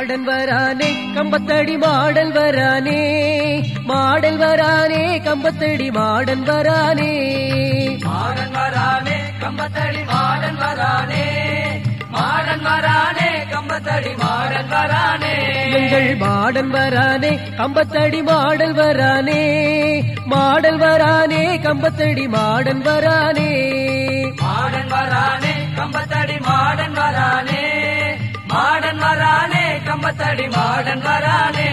Modern வரானே கம்பத்தடி model வரானே. Model வரானே கம்பத்தடி மாடன் வரானே. மாடன் வரானே கம்பத்தடி மாடன் வரானே. மாடன் வரானே கம்பத்தடி மாடன் வரானே. எங்கள் மாடன் வரானே கம்பத்தடி மாடல் வரானே. மாடல் வரானே கம்பத்தடி மாடன் வரானே. கம்பத்தடி மாடன் வரானே.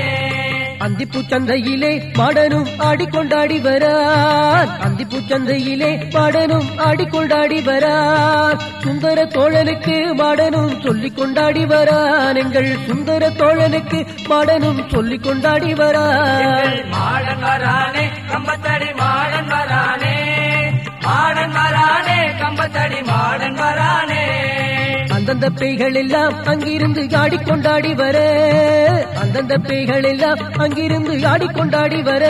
அந்திப்பூ சந்தையிலே மாடனும் ஆடிக்கொண்டாடி வரான் அந்திப்பூ சந்தையிலே மாடனும் ஆடிக்கொண்டாடி வரான் சுந்தர தோழனுக்கு மாடனும் சொல்லிக் கொண்டாடி வரான் எங்கள் சுந்தர தோழனுக்கு மாடனும் சொல்லிக் கொண்டாடி வரான் மாடன் வரானே கம்பத்தடி அந்தந்த பேய்கள் எல்லாம் அங்கிருந்து ஆடிக்கொண்டாடி வர. அந்தந்த பேய்கள் எல்லாம் அங்கிருந்து ஆடிக்கொண்டாடி வர.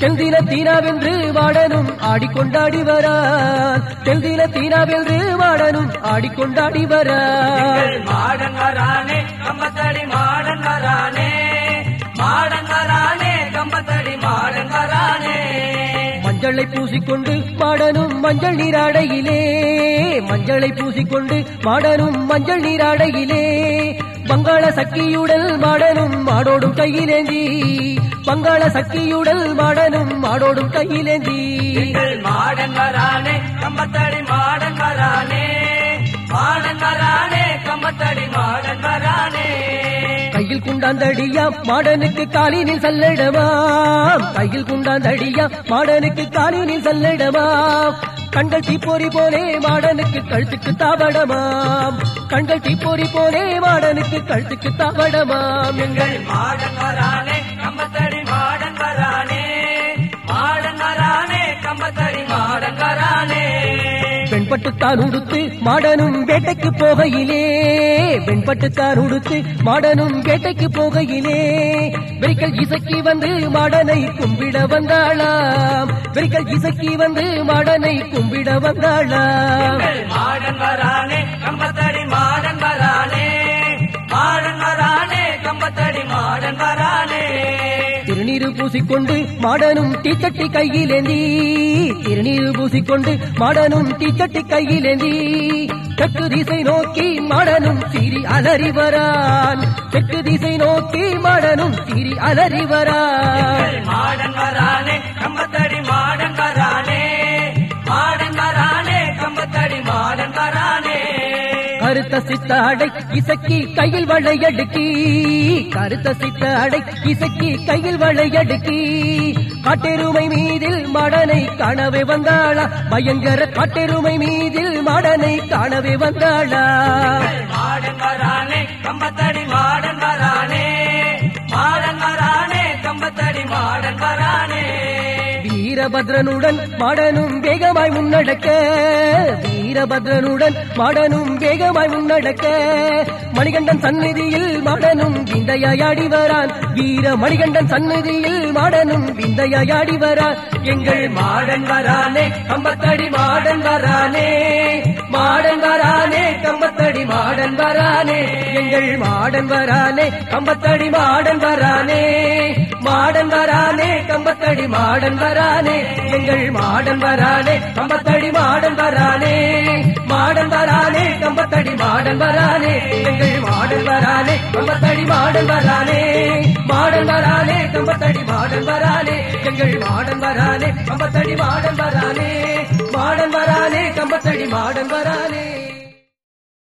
தெல்தின தீனாவென்று மாடனும் ஆடிக்கொண்டாடி வரான் தெல்தின தீனாவென்று வாடனும் ஆடிக்கொண்டாடி வரான் மாடன் மஞ்சளை பூசிக்கொண்டு பாடனும் மஞ்சள் நீராடையிலே மஞ்சளை பூசிக்கொண்டு பாடனும் மஞ்சள் நீராடையிலே பங்காள சக்கியுடல் மாடனும் மாடோடும் கையிலேந்தி. பங்காள சக்கியுடல் மாடனும் மாடோடும் கையிலேந்தி. கையில் குண்டாந்தடியா மாடனுக்கு காலினில் சல்லடவாம் கையில் குண்டாந்தடியா மாடனுக்கு காலினில் சல்லடவாம் கண்கள் தீப்பொறி போலே மாடனுக்கு கழுத்துக்கு தாவடமாம் கண்கள் தீப்பொறி போலே மாடனுக்கு கழுத்துக்கு தாவடமாம் எங்கள் மாடன் வெண்பட்டுத்தான் உடுத்து மாடனும் வேட்டைக்கு போகையிலே. வெண்பட்டுத்தான் உடுத்து மாடனும் வேட்டைக்கு போகையிலே. வெறிக்கல் இசக்கி வந்து மாடனை கும்பிட வந்தாளாம். வெறிக்கல் இசக்கி வந்து மாடனை கும்பிட வந்தாளாம். மாடன் வரானே பூசிக்கொண்டு மாடனும் தீச்சட்டி கையிலேந்தி. திருநீர் பூசிக்கொண்டு மாடனும் தீச்சட்டி கையிலேந்தி. தெற்கு திசை நோக்கி மாடனும் சீறி அலறி வரான். தெற்கு திசை நோக்கி மாடனும் சீறி அலறி வரான். மாடன் வரானே கருத்த சித்த அடை இசக்கி கையில் வளையடுக்கி கருத்த சித்த அடை இசக்கி கையில் வளையடுக்கி காட்டெருமை மீதில் மடனை காணவே வந்தாளா? பயங்கர காட்டெருமை மீதில் மடனை காணவே வந்தாளா? மாடன் வரானே கம்பத்தடி மாடன் வரானே மாடன் வரானே கம்பத்தடி மாடன் வரானே வீரபத்ரனுடன் மாடனும் வேகமாய் முன்னடக்க. வீரபத்ரனுடன் மாடனும் வேகமாய் முன்னடக்க மணிகண்டன் சந்நிதியில் மாடனும் விந்தையாடி வரான். வீர மணிகண்டன் சந்நிதியில் மாடனும் விந்தையாடி வரான். எங்கள் மாடன் வரானே கம்பத்தடி மாடன் வரானே. மாடன் வரானே கம்பத்தடி மாடன் வரானே. எங்கள் மாடன் வரானே கம்பத்தடி மாடன் வரானே மாடன் வரானே. கம்பத்தடி மாடன் வரானே எங்கள் மாடன் வரானே கம்பத்தடி மாடன் வரானே. மாடன் வரானே கம்பத்தடி மாடன் வரானே எங்கள் மாடன் வரானே கம்பத்தடி மாடன் வரானே. மாடன் வரானே கம்பத்தடி மாடன் வரானே எங்கள் மாடன் வரானே கம்பத்தடி மாடன் வரானே. மாடன் வரானே கம்பத்தடி மாடன் வரானே.